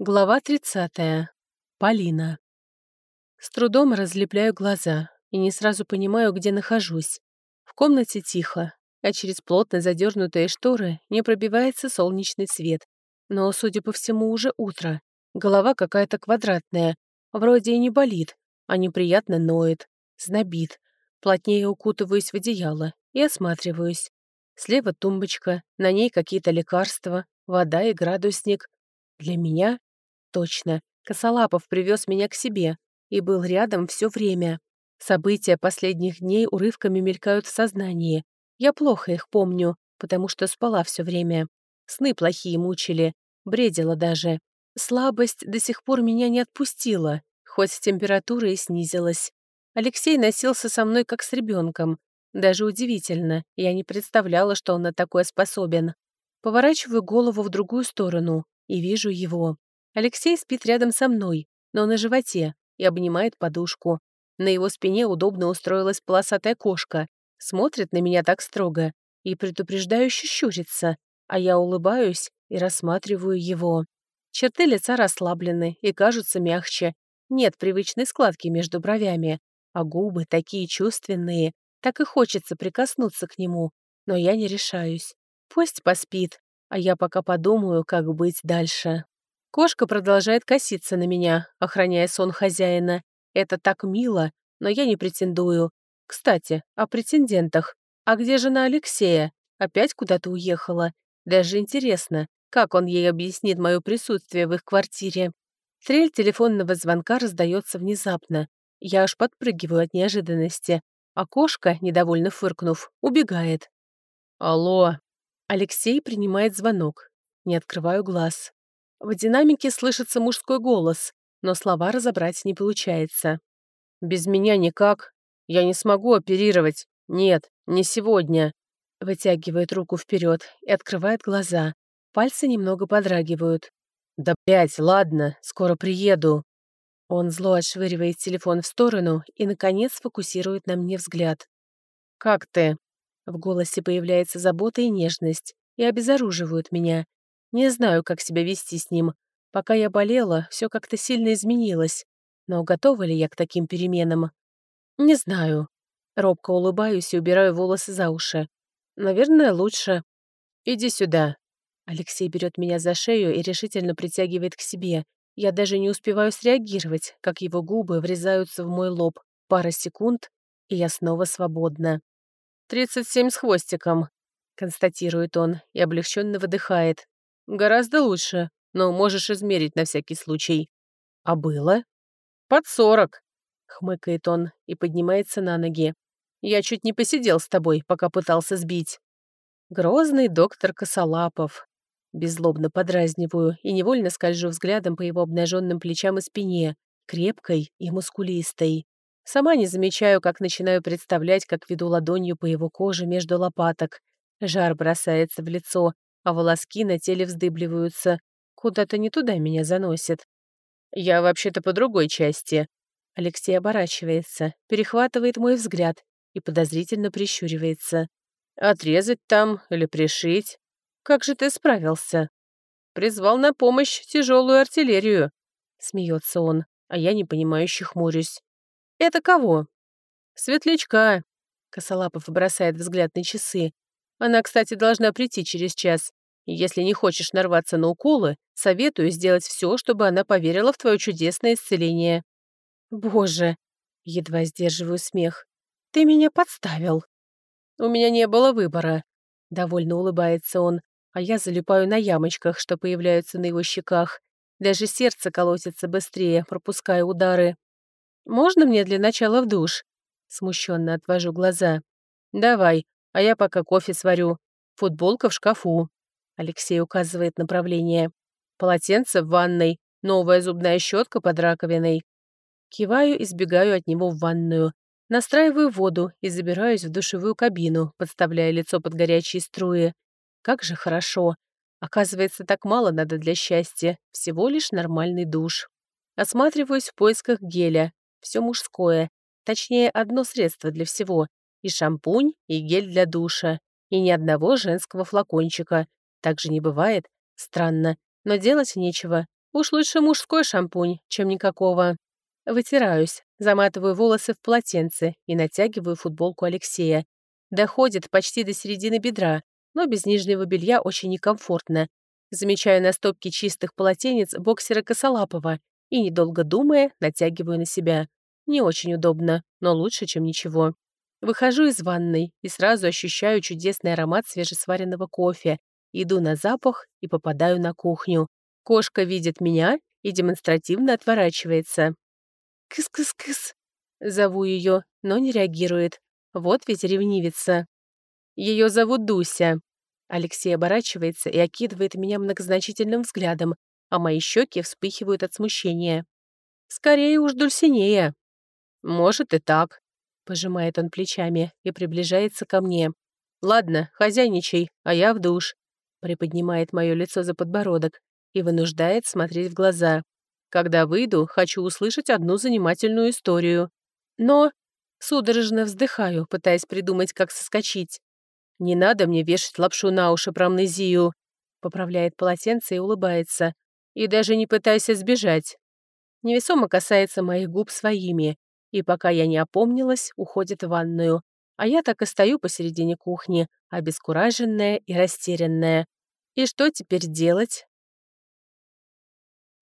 Глава 30. Полина. С трудом разлепляю глаза и не сразу понимаю, где нахожусь. В комнате тихо, а через плотно задернутые шторы не пробивается солнечный свет. Но, судя по всему, уже утро. Голова какая-то квадратная, вроде и не болит, а неприятно ноет, знобит. Плотнее укутываюсь в одеяло и осматриваюсь. Слева тумбочка, на ней какие-то лекарства, вода и градусник. Для меня Точно, Косолапов привез меня к себе и был рядом все время. События последних дней урывками мелькают в сознании. Я плохо их помню, потому что спала все время. Сны плохие мучили, бредила даже. Слабость до сих пор меня не отпустила, хоть температура и снизилась. Алексей носился со мной как с ребенком. Даже удивительно, я не представляла, что он на такое способен. Поворачиваю голову в другую сторону и вижу его. Алексей спит рядом со мной, но на животе, и обнимает подушку. На его спине удобно устроилась полосатая кошка, смотрит на меня так строго и предупреждающе щурится, а я улыбаюсь и рассматриваю его. Черты лица расслаблены и кажутся мягче. Нет привычной складки между бровями, а губы такие чувственные, так и хочется прикоснуться к нему, но я не решаюсь. Пусть поспит, а я пока подумаю, как быть дальше. Кошка продолжает коситься на меня, охраняя сон хозяина. Это так мило, но я не претендую. Кстати, о претендентах. А где жена Алексея? Опять куда-то уехала? Даже интересно, как он ей объяснит мое присутствие в их квартире. Трель телефонного звонка раздается внезапно. Я аж подпрыгиваю от неожиданности. А кошка, недовольно фыркнув, убегает. «Алло!» Алексей принимает звонок. Не открываю глаз. В динамике слышится мужской голос, но слова разобрать не получается. «Без меня никак. Я не смогу оперировать. Нет, не сегодня». Вытягивает руку вперед и открывает глаза. Пальцы немного подрагивают. «Да блять, ладно, скоро приеду». Он зло отшвыривает телефон в сторону и, наконец, фокусирует на мне взгляд. «Как ты?» В голосе появляется забота и нежность и обезоруживают меня. Не знаю, как себя вести с ним. Пока я болела, все как-то сильно изменилось. Но готова ли я к таким переменам? Не знаю. Робко улыбаюсь и убираю волосы за уши. Наверное, лучше. Иди сюда. Алексей берет меня за шею и решительно притягивает к себе. Я даже не успеваю среагировать, как его губы врезаются в мой лоб. Пара секунд, и я снова свободна. «Тридцать семь с хвостиком», — констатирует он и облегченно выдыхает. Гораздо лучше, но можешь измерить на всякий случай. А было? Под сорок, хмыкает он и поднимается на ноги. Я чуть не посидел с тобой, пока пытался сбить. Грозный доктор Косолапов. Беззлобно подразниваю и невольно скольжу взглядом по его обнаженным плечам и спине, крепкой и мускулистой. Сама не замечаю, как начинаю представлять, как веду ладонью по его коже между лопаток. Жар бросается в лицо, а волоски на теле вздыбливаются. Куда-то не туда меня заносит. Я вообще-то по другой части. Алексей оборачивается, перехватывает мой взгляд и подозрительно прищуривается. Отрезать там или пришить? Как же ты справился? Призвал на помощь тяжелую артиллерию. Смеется он, а я непонимающе хмурюсь. Это кого? Светлячка. Косолапов бросает взгляд на часы, она, кстати, должна прийти через час. Если не хочешь нарваться на уколы, советую сделать все, чтобы она поверила в твое чудесное исцеление». «Боже!» — едва сдерживаю смех. «Ты меня подставил». «У меня не было выбора», — довольно улыбается он, а я залипаю на ямочках, что появляются на его щеках. Даже сердце колотится быстрее, пропуская удары. «Можно мне для начала в душ?» Смущенно отвожу глаза. «Давай, а я пока кофе сварю. Футболка в шкафу. Алексей указывает направление. Полотенце в ванной, новая зубная щетка под раковиной. Киваю и сбегаю от него в ванную. Настраиваю воду и забираюсь в душевую кабину, подставляя лицо под горячие струи. Как же хорошо. Оказывается, так мало надо для счастья. Всего лишь нормальный душ. Осматриваюсь в поисках геля. Все мужское. Точнее, одно средство для всего. И шампунь, и гель для душа, и ни одного женского флакончика. Так же не бывает. Странно, но делать нечего. Уж лучше мужской шампунь, чем никакого. Вытираюсь, заматываю волосы в полотенце и натягиваю футболку Алексея. Доходит почти до середины бедра, но без нижнего белья очень некомфортно. Замечаю на стопке чистых полотенец боксера Косолапова и, недолго думая, натягиваю на себя. Не очень удобно, но лучше, чем ничего. Выхожу из ванной и сразу ощущаю чудесный аромат свежесваренного кофе, иду на запах и попадаю на кухню. Кошка видит меня и демонстративно отворачивается. «Кыс-кыс-кыс!» Зову ее, но не реагирует. Вот ведь ревнивица. Ее зовут Дуся. Алексей оборачивается и окидывает меня многозначительным взглядом, а мои щеки вспыхивают от смущения. Скорее уж Дульсинея. Может и так. Пожимает он плечами и приближается ко мне. Ладно, хозяйничай, а я в душ. Приподнимает мое лицо за подбородок и вынуждает смотреть в глаза. Когда выйду, хочу услышать одну занимательную историю. Но судорожно вздыхаю, пытаясь придумать, как соскочить. «Не надо мне вешать лапшу на уши про амнезию», поправляет полотенце и улыбается. «И даже не пытайся сбежать». Невесомо касается моих губ своими, и пока я не опомнилась, уходит в ванную, а я так и стою посередине кухни, обескураженная и растерянная. И что теперь делать?